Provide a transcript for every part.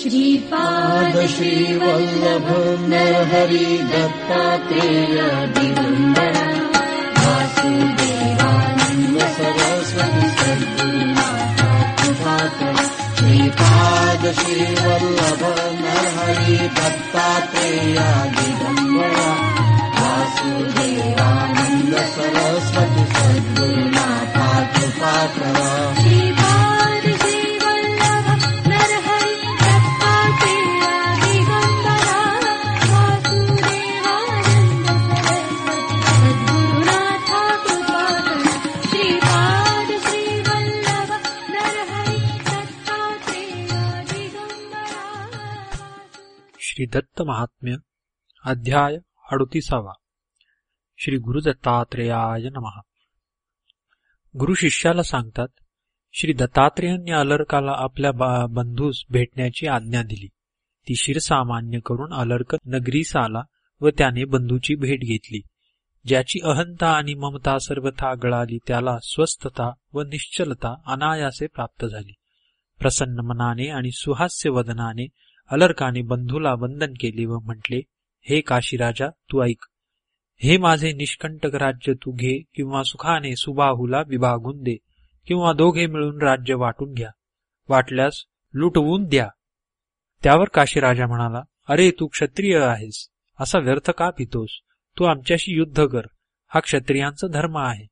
श्रीपाद श्रीवल्लभ नरहरि दत्तात्रेय दिगम्बर वासुदेवानन्द सरस्वती सद्गुरुनाथ कृपाकर श्रीपाद श्रीवल्लभ नरहरि दत्तात्रेय दिगम्बर वासुदेवानन्द सरस्वती सद्गुरुनाथ कृपाकर महात्म्य अध्याय अडुतीसावा. श्री गुरु दत्तात्रेयाय नमः. गुरु शिष्याला सांगतात श्री दत्तात्रेयांनी अलर्काला आपल्या बंधूस भेटण्याची आज्ञा दिली. ती शिरसामान्य करून अलर्क नगरीस आला व त्याने बंधूची भेट घेतली. ज्याची अहंता आणि ममता सर्वथा गळाली त्याला स्वस्थता व निश्चलता अनायासे प्राप्त झाली. प्रसन्न मनाने आणि सुहास्य वदनाने अलर्काने बंधूला वंदन केले व म्हटले हे काशीराजा तू ऐक. हे माझे निष्कंटक राज्य तू घे किंवा सुखाने सुबाहूला विभागून दे किंवा दोघे मिळून राज्य वाटून घ्या. वाटल्यास लुटवून द्या. त्यावर काशीराजा म्हणाला अरे तू क्षत्रिय आहेस. असा व्यर्थ का पितोस? तू आमच्याशी युद्ध कर. हा क्षत्रियांचा धर्म आहे.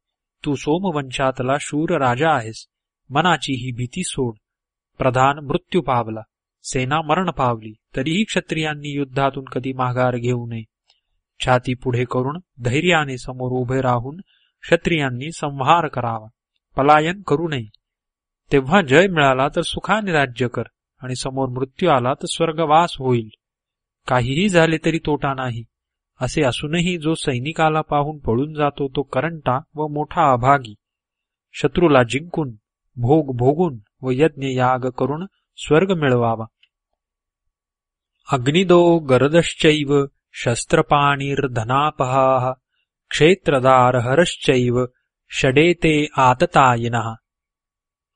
तू सोमवंशातला शूर राजा आहेस. मनाची ही भीती सोड. प्रधान मृत्यू पावला. सेना मरण पावली तरीही क्षत्रियांनी युद्धातून कधी माघार घेऊ नये. छाती पुढे करून धैर्याने समोर उभे राहून क्षत्रियांनी संहार करावा. पलायन करू नये. तेव्हा जय मिळाला तर सुखाने राज्य कर आणि समोर मृत्यू आला तर स्वर्गवास होईल. काहीही झाले तरी तोटा नाही. असे असूनही जो सैनिकाला पाहून पळून जातो तो करंटा व मोठा अभागी. शत्रूला जिंकून भोग भोगून व यज्ञ याग करून स्वर्ग मिळवावा. अग्निदो गरदश्चैव शस्त्रपाणिर्धनापहाः क्षेत्रदारहरश्चैव षडेते आततायिनः।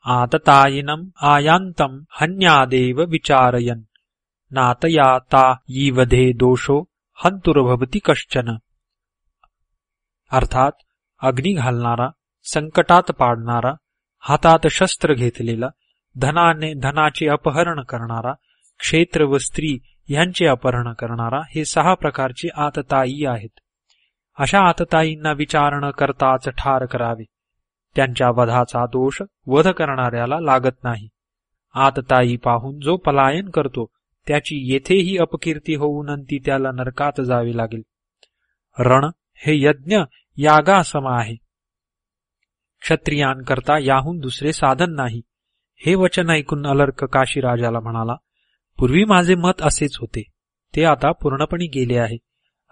आततायिनम् आयान्तम् हन्यादेव विचारयन्। नातया ता यीवधे दोषो हन्तुर्भवति कश्चन। अर्थात अग्नी घालणारा संकटात पाडणारा हातात शस्त्र घेतलेला धनाने धनाचे अपहरण करणारा क्षेत्र व स्त्री यांचे अपहरण करणारा हे सहा प्रकारची आतताई आहेत. अशा आतताईंना विचारण करताच ठार करावे. त्यांच्या वधाचा दोष वध करणाऱ्याला लागत नाही. आतताई पाहून जो पलायन करतो त्याची येथेही अपकीर्ती होऊन ती त्याला नरकात जावे लागेल. रण हे यज्ञ यागासम आहे. क्षत्रियांकरता याहून दुसरे साधन नाही. हे वचन ऐकून अलर्क काशीराजाला म्हणाला पूर्वी माझे मत असेच होते. ते आता पूर्णपणे गेले आहे.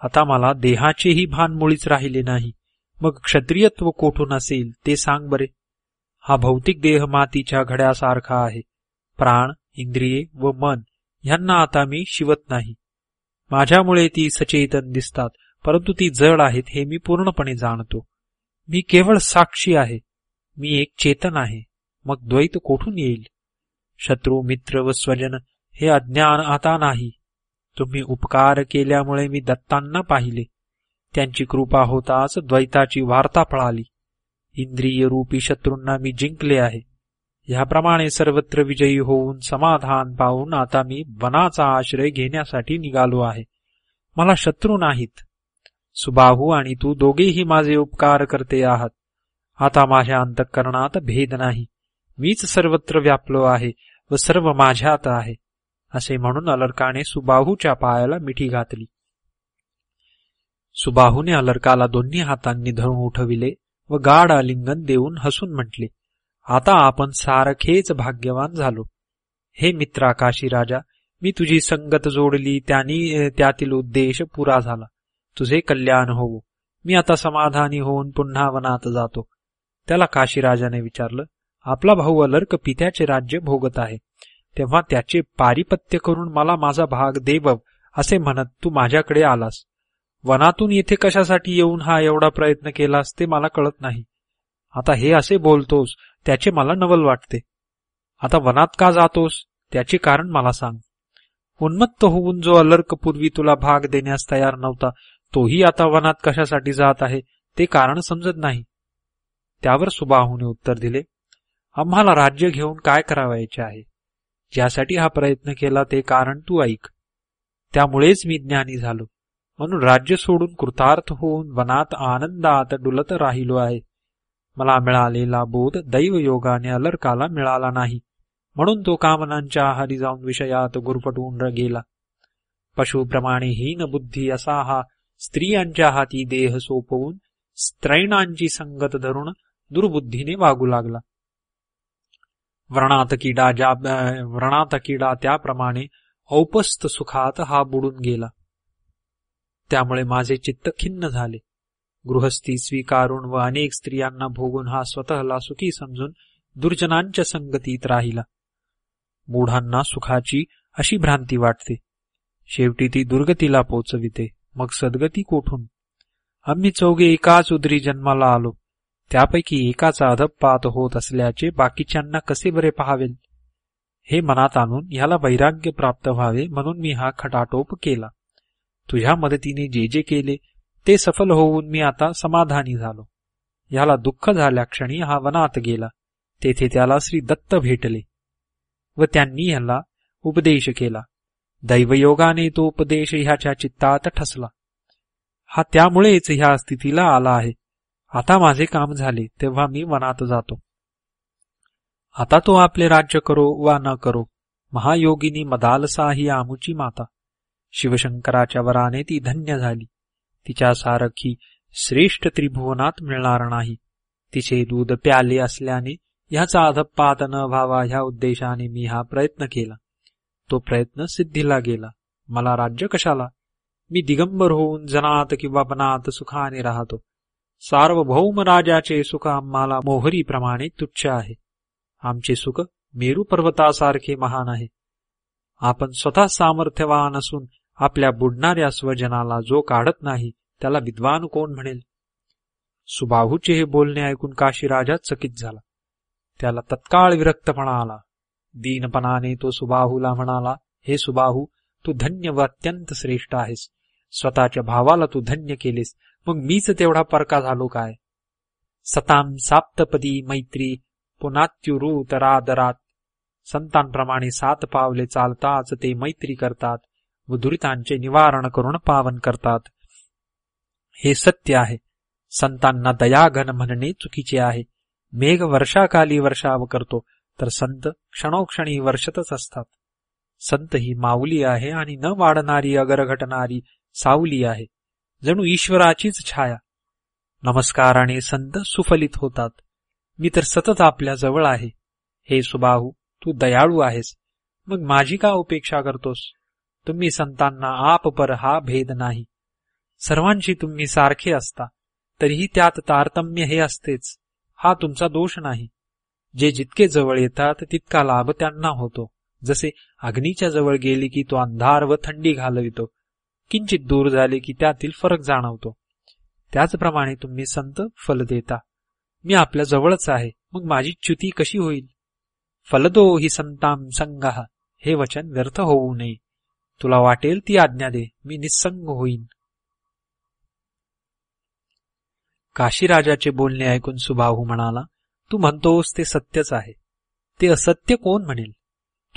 आता मला देहाचेही भान मुळीच राहिले नाही. मग क्षत्रियत्व कोठून असेल ते सांग बरे. हा भौतिक देह मातीच्या घड्यासारखा आहे. प्राण इंद्रिये व मन ह्यांना आता मी शिवत नाही. माझ्यामुळे ती सचेतन दिसतात परंतु ती जड आहेत हे मी पूर्णपणे जाणतो. मी केवळ साक्षी आहे. मी एक चेतन आहे. मग द्वैत कोठून येईल? शत्रू मित्र व स्वजन हे अज्ञान आता नाही. तुम्ही उपकार केल्यामुळे मी दत्तांना पाहिले. त्यांची कृपा होताच द्वैताची वार्ता पळाली. इंद्रिय रूपी शत्रूंना मी जिंकले आहे. ह्याप्रमाणे सर्वत्र विजयी होऊन समाधान पाहून आता मी वनाचा आश्रय घेण्यासाठी निघालो आहे. मला शत्रू नाहीत. सुबाहू आणि तू दोघेही माझे उपकार करते आहात. आता माझ्या अंतःकरणात भेद नाही. मीच सर्वत्र व्यापलो आहे व सर्व माझ्यात आहे. असे म्हणून अलर्काने सुबाहूच्या पायाला मिठी घातली. सुबाहूने अलर्काला दोन्ही हातांनी धरून उठविले व गाढ आलिंगन देऊन हसून म्हटले आता आपण सारखेच भाग्यवान झालो. हे मित्रा काशी राजा मी तुझी संगत जोडली त्यानी त्यातील उद्देश पुरा झाला. तुझे कल्याण होवो. मी आता समाधानी होऊन पुन्हा वनात जातो. त्याला काशीराजाने विचारलं आपला भाऊ अलर्क पित्याचे राज्य भोगत आहे. तेव्हा त्याचे पारिपत्य करून मला माझा भाग देव असे म्हणत तू माझ्याकडे आलास. वनातून येथे कशासाठी येऊन हा एवढा प्रयत्न केलास ते मला कळत नाही. आता हे असे बोलतोस त्याचे मला नवल वाटते. आता वनात का जातोस त्याचे कारण मला सांग. उन्मत्त होऊन जो अलर्क पूर्वी तुला भाग देण्यास तयार नव्हता तोही आता वनात कशासाठी जात आहे ते कारण समजत नाही. त्यावर सुबाहूने उत्तर दिले आम्हाला राज्य घेऊन काय करावायचे आहे? ज्यासाठी हा प्रयत्न केला ते कारण तू ऐक. त्यामुळेच मी ज्ञानी झालो. म्हणून राज्य सोडून कृतार्थ होऊन वनात आनंदात डुलत राहिलो आहे. मला मिळालेला बोध दैवयोगाने अलर्काला मिळाला नाही. म्हणून तो कामनांच्या आहारी जाऊन विषयात गुरफटून गेला. पशुप्रमाणे हीन बुद्धी असा हा स्त्रियांच्या हाती देह सोपवून स्त्रैणांची संगत धरून दुर्बुद्धीने वागू लागला. व्रणात किडा ज्या व्रणात किडा त्याप्रमाणे औपस्त सुखात हा बुडून गेला. त्यामुळे माझे चित्त खिन्न झाले. गृहस्थी स्वीकारून व अनेक स्त्रियांना भोगून हा स्वतःला सुखी समजून दुर्जनांच्या संगतीत राहिला. मूढांना सुखाची अशी भ्रांती वाटते. शेवटी ती दुर्गतीला पोचविते. मग सद्गती कोठून? आम्ही चौघे एकाच उदरी जन्माला आलो. त्यापैकी एकाचा अधपात होत असल्याचे बाकीच्यांना कसे बरे पाहावेल? हे मनात आणून ह्याला वैराग्य प्राप्त व्हावे म्हणून मी हा खटाटोप केला. तुझ्या मदतीने जे जे केले ते सफल होऊन मी आता समाधानी झालो. ह्याला दुःख झाल्या क्षणी हा वनात गेला. तेथे त्याला श्री दत्त भेटले व त्यांनी ह्याला उपदेश केला. दैवयोगाने तो उपदेश ह्याच्या चित्तात ठसला. हा त्यामुळेच ह्या स्थितीला आला आहे. आता माझे काम झाले तेव्हा मी वनात जातो. आता तो आपले राज्य करो वा न करो. महायोगिनी मदालसा ही आमुची माता. शिवशंकराच्या वराने ती धन्य झाली. तिच्या सारखी श्रेष्ठ त्रिभुवनात मिळणार नाही. तिचे दूध प्याले असल्याने ह्याचा अधपात न व्हावा ह्या उद्देशाने मी हा प्रयत्न केला. तो प्रयत्न सिद्धीला गेला. मला राज्य कशाला? मी दिगंबर होऊन जनात किंवा बनात सुखाने राहतो. सार्वभौम राजाचे सुख आम्हाला मोहरीप्रमाणे तुच्छ आहे. आमचे सुख मेरू पर्वतासारखे महान आहे. आपण स्वतः सामर्थ्यवान असून आपल्या बुडणाऱ्या स्वजनाला जो काढत नाही त्याला विद्वान कोण म्हणेल? सुबाहूचे हे बोलणे ऐकून काशीराजा चकित झाला. त्याला तत्काळ विरक्तपणा आला. दीनपणाने तो सुबाहूला म्हणाला हे सुबाहू तू धन्य व अत्यंत श्रेष्ठ आहेस. स्वतःच्या भावाला तू धन्य केलेस. मग मीच तेवढा परका झालो काय? सताम साप्तपदी मैत्री पुनात्युरुतरादरात. संतांप्रमाणे सात पावले चालताच ते मैत्री करतात व दुरितांचे निवारण करून पावन करतात. हे सत्य आहे. संतांना दयाघन म्हणणे चुकीचे आहे. मेघ वर्षाकाली वर्षाव करतो तर संत क्षणोक्षणी वर्षतच असतात. संत ही माऊली आहे आणि न वाढणारी अगर घटणारी सावली आहे. जणू ईश्वराचीच छाया. नमस्काराने संत सुफलित होतात. मी तर सतत आपल्या जवळ आहे. हे सुबाहू तू दयाळू आहेस. मग माझी का उपेक्षा करतोस? तुम्ही संतांना आप पर हा भेद नाही. सर्वांशी तुम्ही सारखे असता. तरीही त्यात तारतम्य हे असतेच. हा तुमचा दोष नाही. जे जितके जवळ येतात तितका लाभ त्यांना होतो. जसे अग्नीच्या जवळ गेली की तो अंधार व थंडी घालवितो. किंचित दूर झाले की त्यातील फरक जाणवतो. त्याचप्रमाणे तुम्ही संत फल देता. मी आपल्या जवळच आहे. मग माझी च्युती कशी होईल? फलदो ही संताम संगह हे वचन व्यर्थ होऊ नये. तुला वाटेल ती आज्ञा दे. मी निसंग होईन. काशीराजाचे बोलणे ऐकून सुबाहू म्हणाला तू म्हणतोस ते सत्यच आहे. ते असत्य कोण म्हणेल?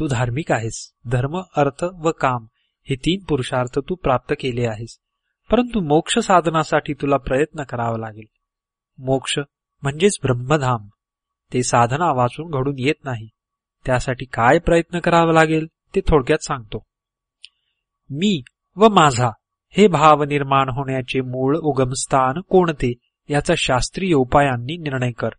तू धार्मिक आहेस. धर्म अर्थ व काम हे तीन पुरुषार्थ तू प्राप्त केले आहेस. परंतु मोक्ष साधनासाठी तुला प्रयत्न करावा लागेल. मोक्ष म्हणजेच ब्रह्मधाम. ते साधना वाचून घडून येत नाही. त्यासाठी काय प्रयत्न करावा लागेल ते थोडक्यात सांगतो. मी व माझा हे भाव निर्माण होण्याचे मूळ उगमस्थान कोणते याचा शास्त्रीय उपायांनी निर्णय कर.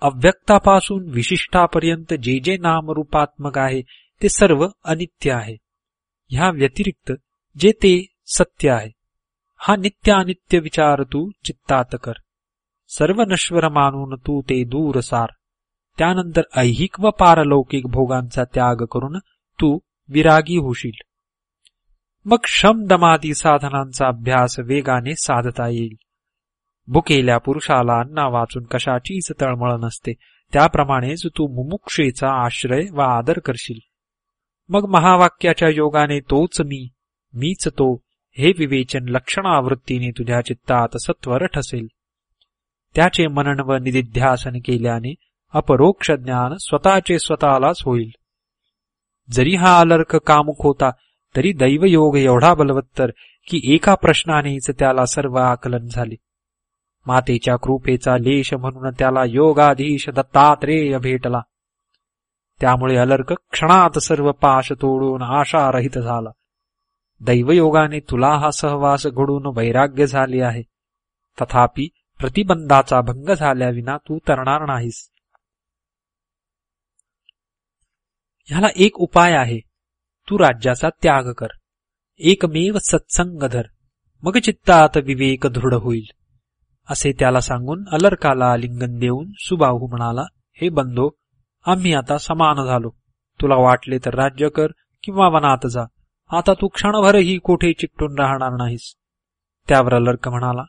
अव्यक्तापासून विशिष्टापर्यंत जे जे नामरूपात्मक आहे ते सर्व अनित्य आहे. ह्या व्यतिरिक्त जे ते सत्य आहे हा नित्य अनित्य विचार तू चित्तात कर. सर्व नश्वर मानून तू ते दूर सार. त्यानंतर ऐहिक व पारलौकिक भोगांचा त्याग करून तू विरागी होशील. मग श्रम दमादी साधनांचा अभ्यास वेगाने साधता येईल. भुकेल्या पुरुषाला अन्ना वाचून कशाचीच तळमळ नसते. त्याप्रमाणेच तू मुमुक्षेचा आश्रय व आदर करशील. मग महावाक्याच्या योगाने तोच मी मीच तो हे विवेचन लक्षणावृत्तीने तुझ्या चित्तात सत्वर ठसेल त्याचे मनन व निदिध्यासन केल्याने अपरोक्ष ज्ञान स्वतःचे स्वतःलाच होईल. जरी हा अलर्क कामुक होता तरी दैवयोग एवढा बलवत्तर की एका प्रश्नानेच त्याला सर्व आकलन झाले. मातेच्या कृपेचा लेश म्हणून त्याला योगाधीश दत्तात्रेय भेटला. त्यामुळे अलर्क क्षणात सर्व पाश तोडून आशारहित झाला. दैवयोगाने तुला हा सहवास घडून वैराग्य झाले आहे. तथापि प्रतिबंधाचा भंग झाल्याविना तू तरणार नाहीस. ह्याला एक उपाय आहे. तू राज्याचा त्याग कर. एकमेव सत्संग धर. मग चित्तात विवेक दृढ होईल. असे त्याला सांगून अलर्काला लिंगन देऊन सुबाहू म्हणाला हे बंधो आम्ही आता समान झालो. तुला वाटले तर राज्य कर किंवा वनात जा. आता तू क्षणभरही कोठे चिकटून राहणार नाहीस. त्यावर अलर्क म्हणाला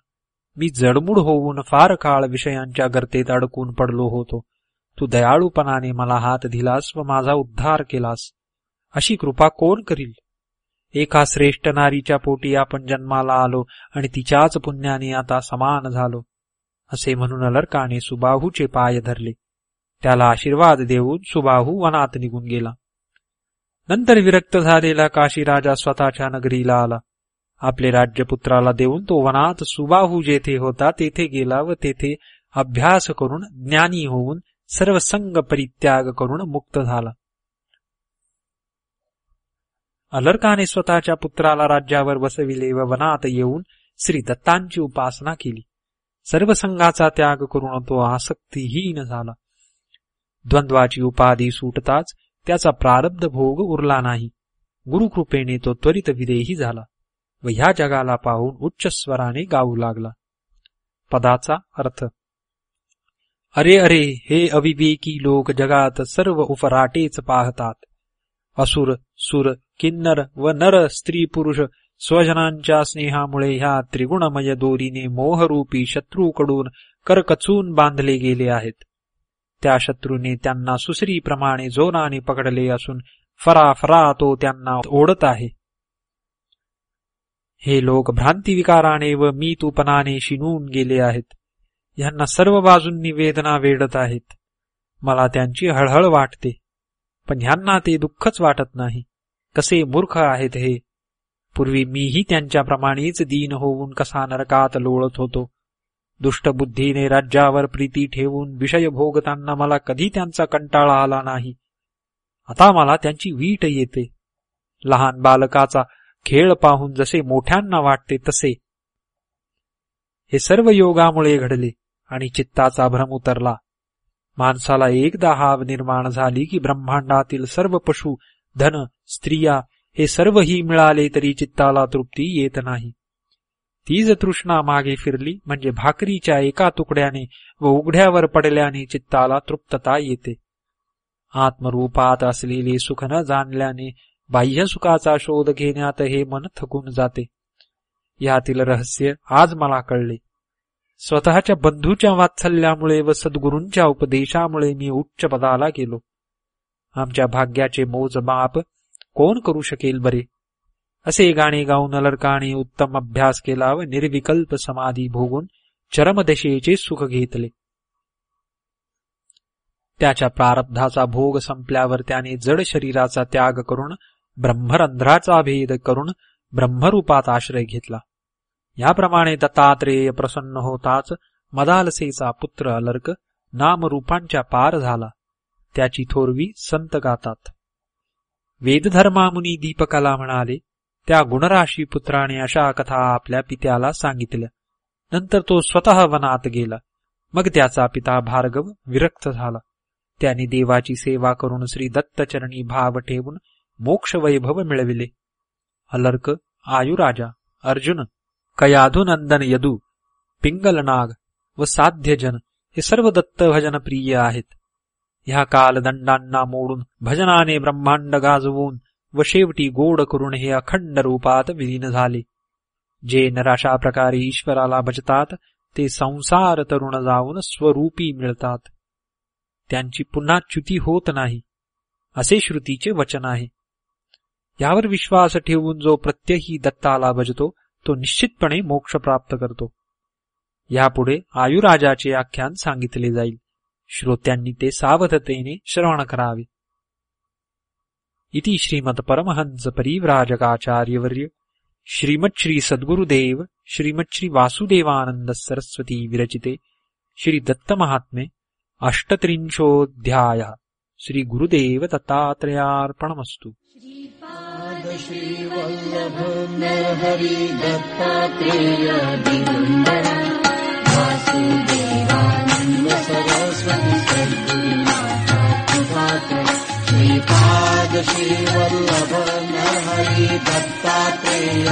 मी जडमूड होऊन फार काळ विषयांच्या गर्तेत अडकून पडलो होतो. तू दयाळूपणाने मला हात दिलास व माझा उद्धार केलास. अशी कृपा कोण करील? एका श्रेष्ठ नारीच्या पोटी आपण जन्माला आलो आणि तिच्याच पुण्याने आता समान झालो. असे म्हणून अलर्काने सुबाहूचे पाय धरले. त्याला आशीर्वाद देऊन सुबाहू वनात निघून गेला. नंतर विरक्त झालेला काशीराजा स्वतःच्या नगरीला आला. आपले राज्यपुत्राला देऊन तो वनात सुबाहू जेथे होता तेथे गेला व तेथे अभ्यास करून ज्ञानी होऊन सर्व संग परित्याग करून मुक्त झाला. अलर्काने स्वतःच्या पुत्राला राज्यावर बसविले व वनात येऊन श्री दत्तांची उपासना केली. सर्व संघाचा त्याग करून तो आसक्तीहीन झाला. द्वंद्वाची उपाधी सुटताच त्याचा प्रारब्ध भोग उरला नाही. गुरुकृपेने तो त्वरित विदेही झाला व ह्या जगाला पाहून उच्च स्वराने गाऊ लागला. पदाचा अर्थ अरे अरे हे अविवेकी लोक जगात सर्व उफराटेच पाहतात. असुर सुर किन्नर व नर स्त्री पुरुष स्वजनांच्या स्नेहामुळे ह्या त्रिगुणमय दोरीने मोहरूपी शत्रूकडून करकचून बांधले गेले आहेत. त्या शत्रूने त्यांना सुसरीप्रमाणे जोराने पकडले असून फरा फरा तो त्यांना ओढत आहे. हे लोक भ्रांतिविकाराने व मी तूपनाने शिनून गेले आहेत. ह्यांना सर्व बाजूंनी वेदना वेडत आहेत. मला त्यांची हळहळ वाटते पण ह्यांना ते दुःखच वाटत नाही. कसे मूर्ख आहेत हे? पूर्वी मीही त्यांच्याप्रमाणेच दीन होऊन कसा नरकात लोळत होतो. दुष्टबुद्धीने राज्यावर प्रीती ठेवून विषय भोगताना मला कधी त्यांचा कंटाळा आला नाही. आता मला त्यांची वीट येते. लहान बालकाचा खेळ पाहून जसे मोठ्यांना वाटते तसे. हे सर्व योगामुळे घडले आणि चित्ताचा भ्रम उतरला. माणसाला एकदा हाव निर्माण झाली की ब्रह्मांडातील सर्व पशु धन स्त्रिया हे सर्वही मिळाले तरी चित्ताला तृप्ती येत नाही. तीच तृष्णा मागे फिरली म्हणजे भाकरीच्या एका तुकड्याने व उघड्यावर पडल्याने चित्ताला तृप्तता येते. आत्मरूपात असलेले सुख न जाणल्याने बाह्य सुखाचा शोध घेण्यात हे मन थकून जाते. यातील रहस्य आज मला कळले. स्वतःच्या बंधूच्या वात्सल्यामुळे व सद्गुरूंच्या उपदेशामुळे मी उच्च पदाला गेलो. आमच्या भाग्याचे मोजमाप कोण करू शकेल बरे? असे गाणे गाऊन अलर्काने उत्तम अभ्यास केला व निर्विकल्प समाधी भोगून चरमदशेचे सुख घेतले. त्याच्या प्रारब्धाचा भोग संपल्यावर त्याने जड शरीराचा त्याग करून ब्रह्मरंध्राचा भेद करून ब्रह्मरूपात आश्रय घेतला. याप्रमाणे दत्तात्रेय प्रसन्न होताच मदालसेचा पुत्र अलर्क नामरूपांच्या पार झाला. त्याची थोरवी संत गातात. वेदधर्मामुनी दीपकाला म्हणाले त्या गुणराशी पुत्राने अशा कथा आपल्या पित्याला सांगितल्या. नंतर तो स्वतः वनात गेला. मग त्याचा पिता भार्गव विरक्त झाला. त्याने देवाची सेवा करून श्री दत्तचरणी भाव ठेवून मोक्ष वैभव मिळविले. अलर्क आयुराजा अर्जुन कयाधुनंदन यदू पिंगलनाग व साध्यजन हे सर्व दत्त भजन प्रिय आहेत. ह्या कालदंडांना मोडून भजनाने ब्रह्मांड गाजवून व शेवटी गोड करून हे अखंड रूपात विलीन झाले. जे नराशा प्रकारे ईश्वराला भजतात ते संसार तरुण जाऊन स्वरूपी मिळतात. त्यांची पुन्हा च्युती होत नाही. असे श्रुतीचे वचन आहे. यावर विश्वास ठेवून जो प्रत्यही दत्ताला भजतो तो निश्चितपणे मोक्ष प्राप्त करतो. यापुढे आयुराजाचे आख्यान सांगितले जाईल. श्रोत्यांनी ते सावधतेने श्रवण करावे. इति श्रीमत् परमहंसपरीव्राजकाचार्यवर्य श्रीमत् श्रीसद्गुरुदेव श्रीमत् श्रीवासुदेवानन्दः सरस्वती विरचिते श्रीदत्तमहात्म्ये अष्टत्रिंशोऽध्याय श्रीगुरुदेव दत्तात्रयार्पणमस्तु एकादशी वल्लभ न हरि दत्तात्रेयादिदम्